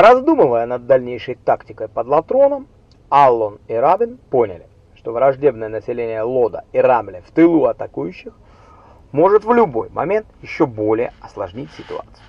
Раздумывая над дальнейшей тактикой под Латроном, Аллон и Рабин поняли, что враждебное население Лода и Рамля в тылу атакующих может в любой момент еще более осложнить ситуацию.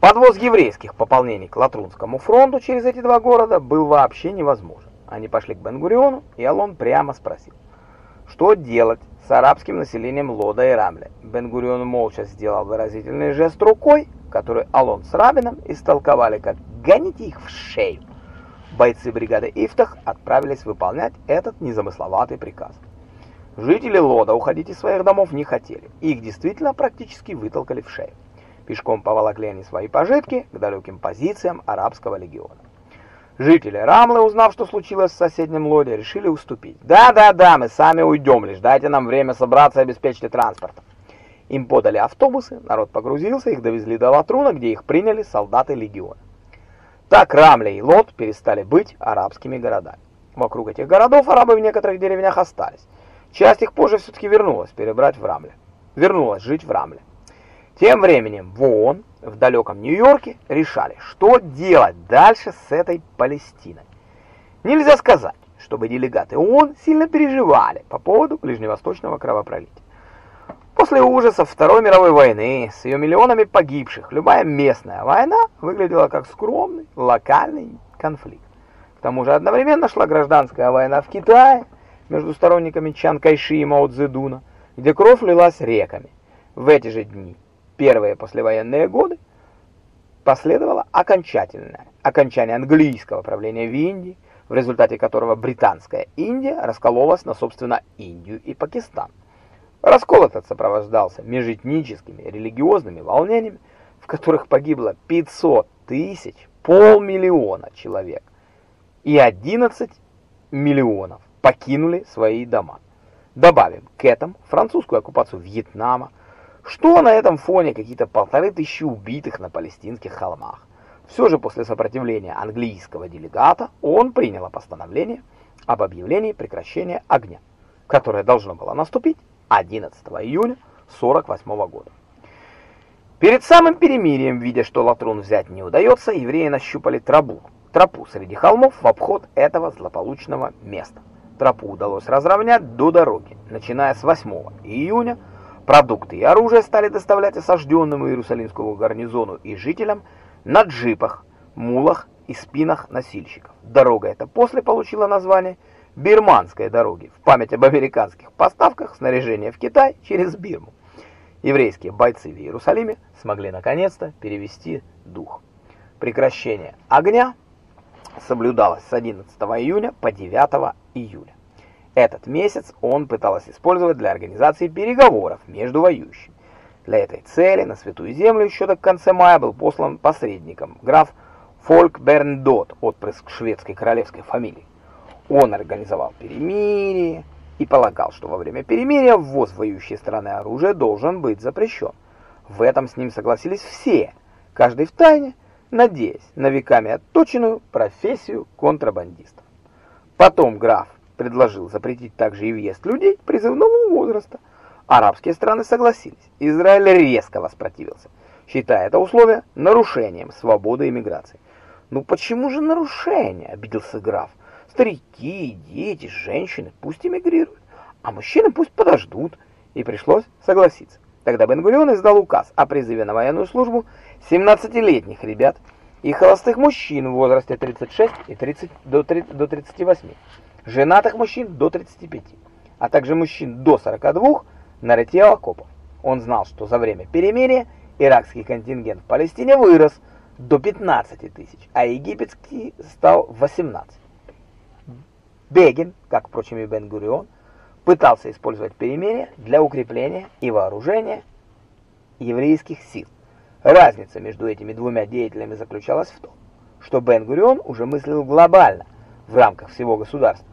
Подвоз еврейских пополнений к Латрунскому фронту через эти два города был вообще невозможен. Они пошли к Бен-Гуриону, и Алон прямо спросил, что делать с арабским населением Лода и Рамля. Бен-Гурион молча сделал выразительный жест рукой, который Алон с Рабином истолковали как «гоните их в шею». Бойцы бригады Ифтах отправились выполнять этот незамысловатый приказ. Жители Лода уходить из своих домов не хотели, их действительно практически вытолкали в шею. Пешком поволокли они свои пожитки к далеким позициям арабского легиона. Жители Рамлы, узнав, что случилось в соседнем лоде, решили уступить. «Да-да-да, мы сами уйдем, лишь дайте нам время собраться и обеспечить транспортом». Им подали автобусы, народ погрузился, их довезли до Латруна, где их приняли солдаты легиона. Так Рамля и Лот перестали быть арабскими городами. Вокруг этих городов арабы в некоторых деревнях остались. Часть их позже все-таки вернулась перебрать в Рамле. Вернулась жить в Рамле. Тем временем в ООН в далеком Нью-Йорке решали, что делать дальше с этой Палестиной. Нельзя сказать, чтобы делегаты ООН сильно переживали по поводу ближневосточного кровопролития. После ужасов Второй мировой войны с ее миллионами погибших, любая местная война выглядела как скромный локальный конфликт. К тому же одновременно шла гражданская война в Китае между сторонниками Чан Кайши и Мао Цзэдуна, где кровь лилась реками. В эти же дни первые послевоенные годы последовало окончательное окончание английского правления в Индии, в результате которого британская Индия раскололась на, собственно, Индию и Пакистан. Раскол этот сопровождался межэтническими религиозными волнениями, в которых погибло 500 тысяч, полмиллиона человек, и 11 миллионов покинули свои дома. Добавим к этому французскую оккупацию Вьетнама, что на этом фоне какие-то полторы тысячи убитых на палестинских холмах. Все же после сопротивления английского делегата он принял постановление об объявлении прекращения огня, которое должно было наступить 11 июня 48 года. Перед самым перемирием, видя, что Латрун взять не удается, евреи нащупали тропу, тропу среди холмов в обход этого злополучного места. Тропу удалось разровнять до дороги, начиная с 8 июня Продукты и оружие стали доставлять осажденному Иерусалимскому гарнизону и жителям на джипах, мулах и спинах носильщиков. Дорога эта после получила название Бирманской дороги в память об американских поставках снаряжения в Китай через Бирму. Еврейские бойцы в Иерусалиме смогли наконец-то перевести дух. Прекращение огня соблюдалось с 11 июня по 9 июля. Этот месяц он пытался использовать для организации переговоров между воюющими. Для этой цели на Святую Землю еще до конца мая был послан посредником граф Фольк Берндот, отпрыск шведской королевской фамилии. Он организовал перемирие и полагал, что во время перемирия ввоз в воюющие страны оружия должен быть запрещен. В этом с ним согласились все, каждый в тайне, надеясь на веками отточенную профессию контрабандистов. Потом граф предложил запретить также и въезд людей призывного возраста. Арабские страны согласились. Израиль резко воспротивился, считая это условие нарушением свободы иммиграции. «Ну почему же нарушение?» – обиделся граф. «Старики, дети, женщины пусть эмигрируют, а мужчины пусть подождут». И пришлось согласиться. Тогда Бен-Гурион издал указ о призыве на военную службу 17-летних ребят и холостых мужчин в возрасте 36 и 30 до 30, до 38 женатых мужчин до 35, а также мужчин до 42 на рытье окопов. Он знал, что за время перемирия иракский контингент в Палестине вырос до 15 тысяч, а египетский стал 18. Бегин, как, впрочем, и Бен-Гурион, пытался использовать перемирие для укрепления и вооружения еврейских сил. Разница между этими двумя деятелями заключалась в том, что Бен-Гурион уже мыслил глобально в рамках всего государства,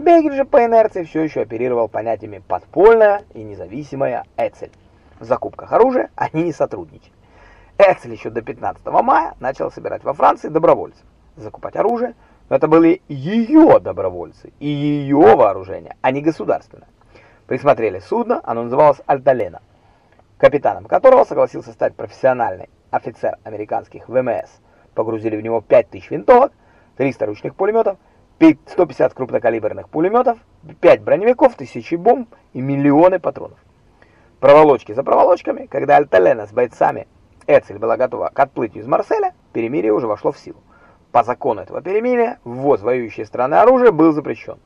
Бегель же по инерции все еще оперировал понятиями «подпольная» и «независимая Эцель». В закупках оружия они не сотрудничали. Эцель еще до 15 мая начал собирать во Франции добровольцев. Закупать оружие, но это были ее добровольцы и ее вооружение, а не государственное. Присмотрели судно, оно называлось «Альталена», капитаном которого согласился стать профессиональный офицер американских ВМС погрузили в него 5000 винтовок, 300 ручных пулеметов, 150 крупнокалиберных пулеметов, 5 броневиков, тысячи бомб и миллионы патронов. Проволочки за проволочками, когда Альталена с бойцами Эцель была готова к отплытию из Марселя, перемирие уже вошло в силу. По закону этого перемирия ввоз воюющей страны оружия был запрещен.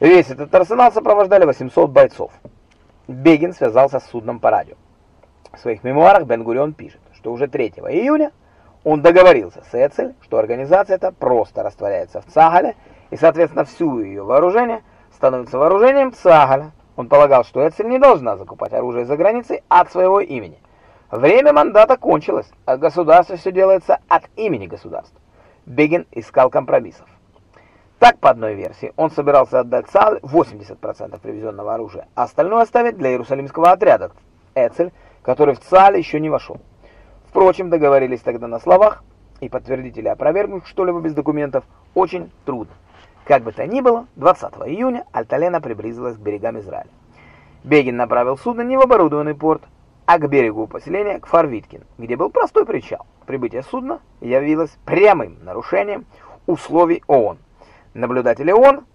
Весь этот арсенал сопровождали 800 бойцов. Бегин связался с судном по радио. В своих мемуарах Бен-Гурион пишет, что уже 3 июня он договорился с Эцель, что организация эта просто растворяется в Цагале, и, соответственно, всю ее вооружение становится вооружением Цагаля. Он полагал, что Эцель не должна закупать оружие за границей от своего имени. Время мандата кончилось, а государство все делается от имени государства. Бегин искал компромиссов. Так, по одной версии, он собирался отдать Сааль 80% привезенного оружия, а остальное оставить для Иерусалимского отряда Эцель, который в Цаль еще не вошел. Впрочем, договорились тогда на словах, и подтвердить или опровергнуть что-либо без документов очень трудно. Как бы то ни было, 20 июня Альталена приблизилась к берегам Израиля. Бегин направил судно не в оборудованный порт, а к берегу поселения, к Фарвиткин, где был простой причал. Прибытие судна явилось прямым нарушением условий ООН. Наблюдатели ООН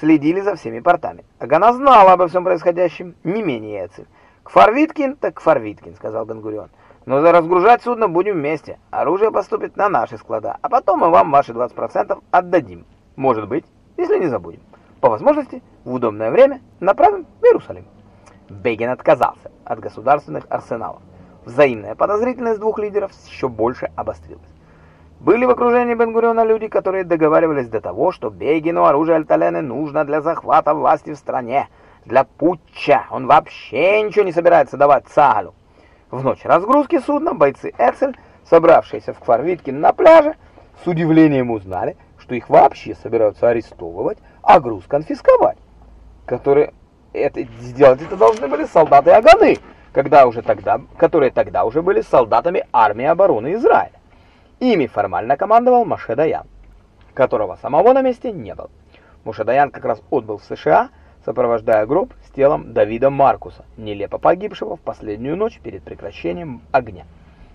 следили за всеми портами. Агана знала обо всем происходящем не менее Эцель. «К Фарвиткин, так к Фарвиткин», — сказал Бен-Гурион. «Но за разгружать судно будем вместе. Оружие поступит на наши склада, а потом мы вам ваши 20% отдадим. Может быть, если не забудем. По возможности, в удобное время направим в Иерусалим». Бегин отказался от государственных арсеналов. Взаимная подозрительность двух лидеров еще больше обострилась. Были в окружении Бен-Гуриона люди, которые договаривались до того, что Бегину оружие Альталены нужно для захвата власти в стране, для путча. Он вообще ничего не собирается давать Цагалю. В ночь разгрузки судна бойцы Эцель, собравшиеся в Кварвиткин на пляже, с удивлением узнали, что их вообще собираются арестовывать, а груз конфисковать, которые это сделать это должны были солдаты Аганы, когда уже тогда, которые тогда уже были солдатами армии обороны Израиля. Ими формально командовал Моше Даян, которого самого на месте не было. Моше Даян как раз отбыл в США, сопровождая гроб с телом Давида Маркуса, нелепо погибшего в последнюю ночь перед прекращением огня.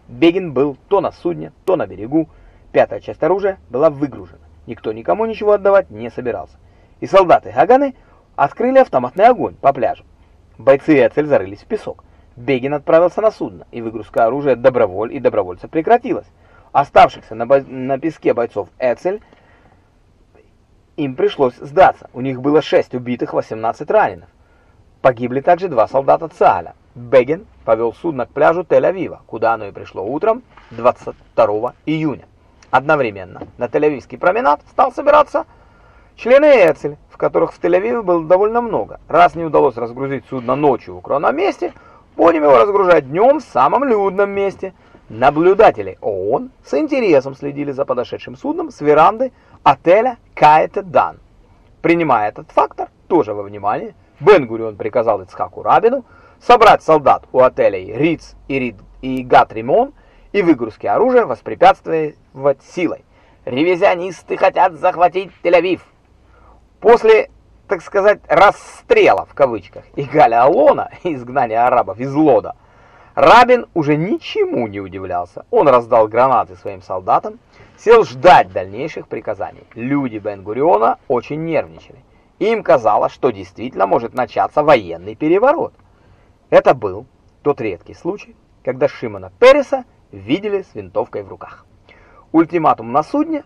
Бегин был то на судне, то на берегу. Пятая часть оружия была выгружена. Никто никому ничего отдавать не собирался. И солдаты Гаганы открыли автоматный огонь по пляжу. Бойцы Эцель зарылись в песок. Бегин отправился на судно, и выгрузка оружия доброволь и добровольца прекратилась. Оставшихся на, на песке бойцов Эцель им пришлось сдаться. У них было 6 убитых, 18 раненых. Погибли также два солдата Цааля. Бегин повел судно к пляжу Тель-Авива, куда оно и пришло утром 22 июня. Одновременно на Тель-Авивский променад стал собираться Члены Эцель, в которых в Тель-Авиве было довольно много. Раз не удалось разгрузить судно ночью в укромном месте, будем его разгружать днем в самом людном месте. Наблюдатели ООН с интересом следили за подошедшим судном с веранды отеля Каэте Дан. Принимая этот фактор тоже во внимание, Бен-Гурион приказал Ицхаку Рабину собрать солдат у отелей Риц и, Рид, и Гат-Римон и выгрузки оружия воспрепятствовать силой. Ревизионисты хотят захватить Тель-Авив. После, так сказать, расстрела в кавычках и Галя Алона, изгнания арабов из Лода, Рабин уже ничему не удивлялся. Он раздал гранаты своим солдатам, сел ждать дальнейших приказаний. Люди Бен-Гуриона очень нервничали. Им казалось, что действительно может начаться военный переворот. Это был тот редкий случай, когда Шимона Переса видели с винтовкой в руках. Ультиматум на судне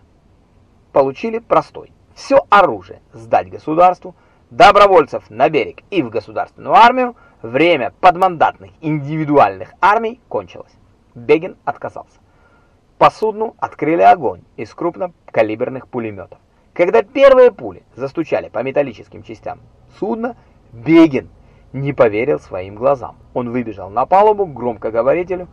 получили простой все оружие сдать государству, добровольцев на берег и в государственную армию, время подмандатных индивидуальных армий кончилось. Бегин отказался. По судну открыли огонь из крупнокалиберных пулеметов. Когда первые пули застучали по металлическим частям судна, Бегин не поверил своим глазам. Он выбежал на палубу к громкоговорителю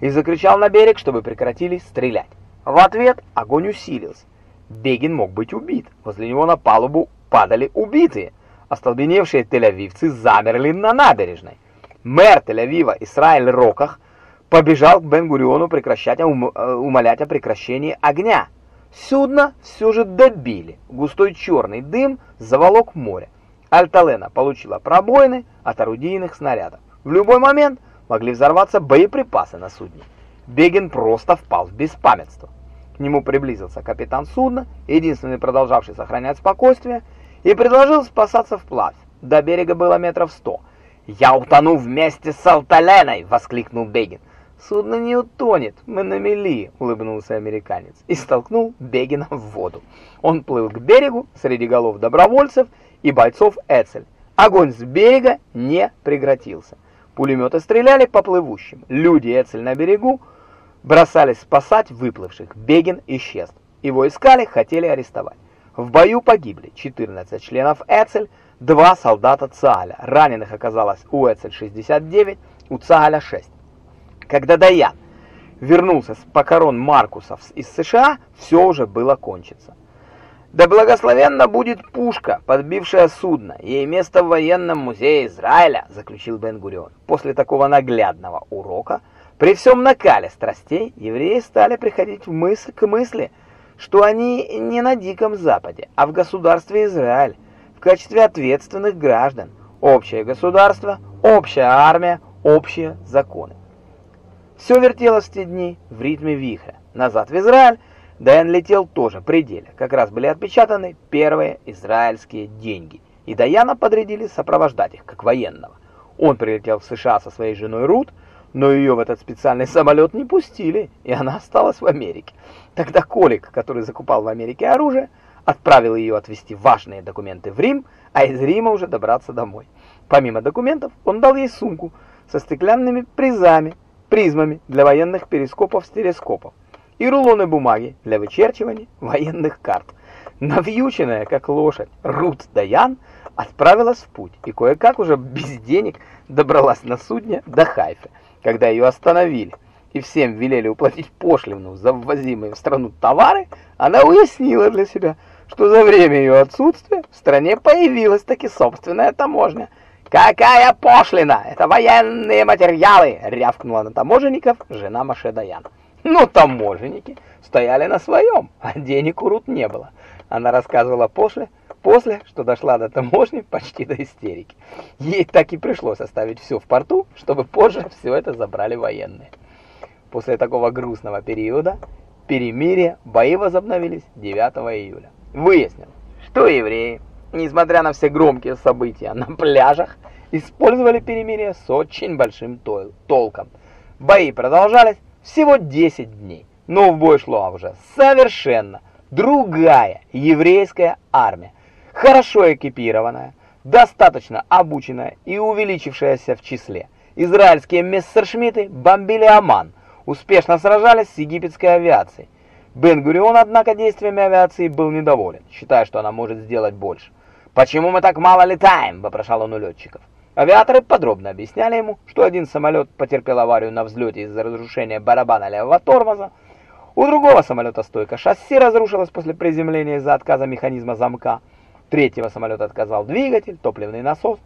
и закричал на берег, чтобы прекратили стрелять. В ответ огонь усилился. Бегин мог быть убит. Возле него на палубу падали убитые. Остолбеневшие тель-авивцы замерли на набережной. Мэр Тель-Авива Исраиль Роках побежал к Бен-Гуриону прекращать, ум, э, умолять о прекращении огня. Судно все же добили. Густой черный дым заволок море. Альталена получила пробоины от орудийных снарядов. В любой момент могли взорваться боеприпасы на судне. Бегин просто впал в беспамятство. К нему приблизился капитан судна, единственный продолжавший сохранять спокойствие, и предложил спасаться вплавь. До берега было метров сто. «Я утону вместе с Алталеной!» — воскликнул Бегин. «Судно не утонет, мы на мели», — улыбнулся американец и столкнул Бегина в воду. Он плыл к берегу среди голов добровольцев и бойцов Эцель. Огонь с берега не прекратился. Пулеметы стреляли по плывущим. Люди Эцель на берегу бросались спасать выплывших. Бегин исчез. Его искали, хотели арестовать. В бою погибли 14 членов Эцель, два солдата ЦААля. Раненых оказалось у Эцель 69, у ЦААля 6. Когда Даян вернулся с покорон Маркусов из США, все уже было кончиться. Да благословенна будет пушка, подбившая судно, ей место в военном музее Израиля, заключил Бен-Гурион. После такого наглядного урока при всем накале страстей евреи стали приходить в мысль к мысли, что они не на Диком Западе, а в государстве Израиль, в качестве ответственных граждан. Общее государство, общая армия, общие законы. Все вертелось в те дни в ритме вихря. Назад в Израиль Дэн летел тоже при деле. Как раз были отпечатаны первые израильские деньги. И Даяна подрядили сопровождать их, как военного. Он прилетел в США со своей женой Рут, но ее в этот специальный самолет не пустили, и она осталась в Америке. Тогда Колик, который закупал в Америке оружие, отправил ее отвезти важные документы в Рим, а из Рима уже добраться домой. Помимо документов, он дал ей сумку со стеклянными призами, призмами для военных перископов-стереоскопов и рулоны бумаги для вычерчивания военных карт. Навьюченная, как лошадь, Рут Даян отправилась в путь и кое-как уже без денег добралась на судне до Хайфы когда ее остановили и всем велели уплатить пошлину за ввозимые в страну товары, она уяснила для себя, что за время ее отсутствия в стране появилась таки собственная таможня. «Какая пошлина? Это военные материалы!» — рявкнула на таможенников жена Маше Даян. Ну, таможенники стояли на своем, а денег у Рут не было. Она рассказывала после, после, что дошла до таможни почти до истерики. Ей так и пришлось оставить все в порту, чтобы позже все это забрали военные. После такого грустного периода перемирия бои возобновились 9 июля. Выяснилось, что евреи, несмотря на все громкие события на пляжах, использовали перемирие с очень большим толком. Бои продолжались всего 10 дней, но в бой шла уже совершенно другая еврейская армия, хорошо экипированная, достаточно обученная и увеличившаяся в числе. Израильские мессершмитты бомбили Оман, успешно сражались с египетской авиацией. Бен-Гурион, однако, действиями авиации был недоволен, считая, что она может сделать больше. «Почему мы так мало летаем?» – вопрошал он у летчиков. Авиаторы подробно объясняли ему, что один самолет потерпел аварию на взлете из-за разрушения барабана левого тормоза, у другого самолета стойка шасси разрушилась после приземления из-за отказа механизма замка, третьего самолета отказал двигатель, топливный насос,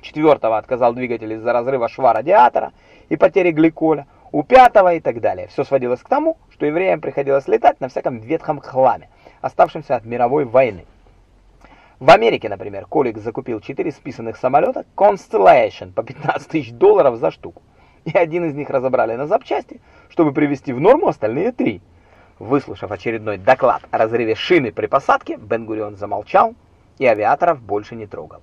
четвертого отказал двигатель из-за разрыва шва радиатора и потери гликоля, у пятого и так далее. Все сводилось к тому, что евреям приходилось летать на всяком ветхом хламе, оставшемся от мировой войны. В Америке, например, Колик закупил четыре списанных самолета Constellation по 15 тысяч долларов за штуку, и один из них разобрали на запчасти, чтобы привести в норму остальные три. Выслушав очередной доклад о разрыве шины при посадке, Бен-Гурион замолчал и авиаторов больше не трогал.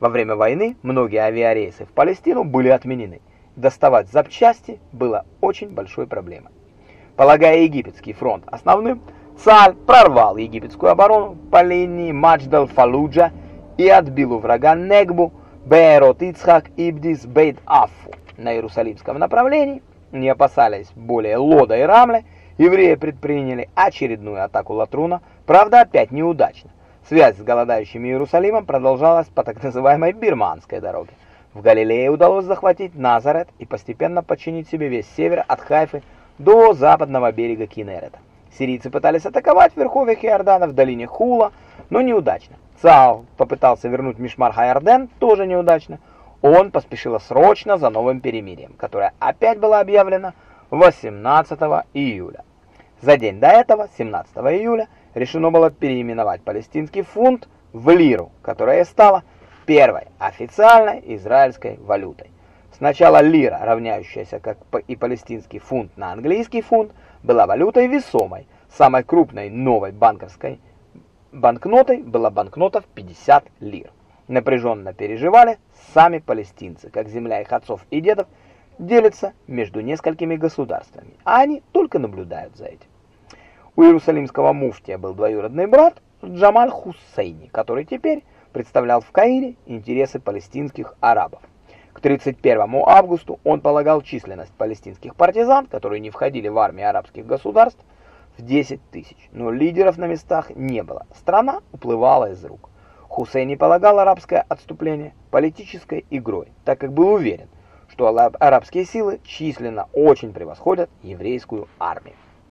Во время войны многие авиарейсы в Палестину были отменены. Доставать запчасти было очень большой проблемой. Полагая египетский фронт основным, Цаль прорвал египетскую оборону по линии Мадждал-Фалуджа и отбил у врага Негбу, Бейрот-Ицхак, Ибдис, Бейт-Аффу. На Иерусалимском направлении, не опасались более Лода и Рамля, евреи предприняли очередную атаку Латруна, правда опять неудачно. Связь с голодающим Иерусалимом продолжалась по так называемой Бирманской дороге. В Галилее удалось захватить Назарет и постепенно подчинить себе весь север от Хайфы до западного берега Кинерета. Сирийцы пытались атаковать верховьях Иордана в долине Хула, но неудачно. Цаал попытался вернуть Мишмар Хайарден, тоже неудачно. Он поспешил срочно за новым перемирием, которое опять было объявлено 18 июля. За день до этого, 17 июля, решено было переименовать палестинский фунт в лиру, которая стала первой официальной израильской валютой. Сначала лира, равняющаяся как и палестинский фунт на английский фунт, была валютой весомой, Самой крупной новой банковской банкнотой была банкнота в 50 лир. Напряженно переживали сами палестинцы, как земля их отцов и дедов делится между несколькими государствами, а они только наблюдают за этим. У иерусалимского муфтия был двоюродный брат Джамаль Хуссейни, который теперь представлял в Каире интересы палестинских арабов. К 31 августу он полагал численность палестинских партизан, которые не входили в армии арабских государств, в 10 тысяч, но лидеров на местах не было. Страна уплывала из рук. Хусейни полагал арабское отступление политической игрой, так как был уверен, что арабские силы численно очень превосходят еврейскую армию.